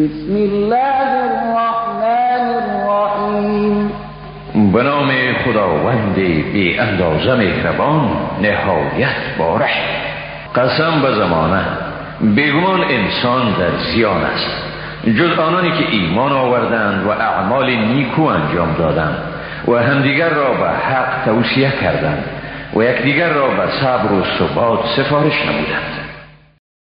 بسم الله الرحمن الرحیم. به نام خداوند بی اندازه مهربان نهایت باره قسم به زمانه بیگمان انسان در زیان است. جز آنانی که ایمان آوردند و اعمال نیکو انجام دادند و همدیگر را به حق توصیه کردند و یکدیگر را به صبر و ثبات سفارش نمودند.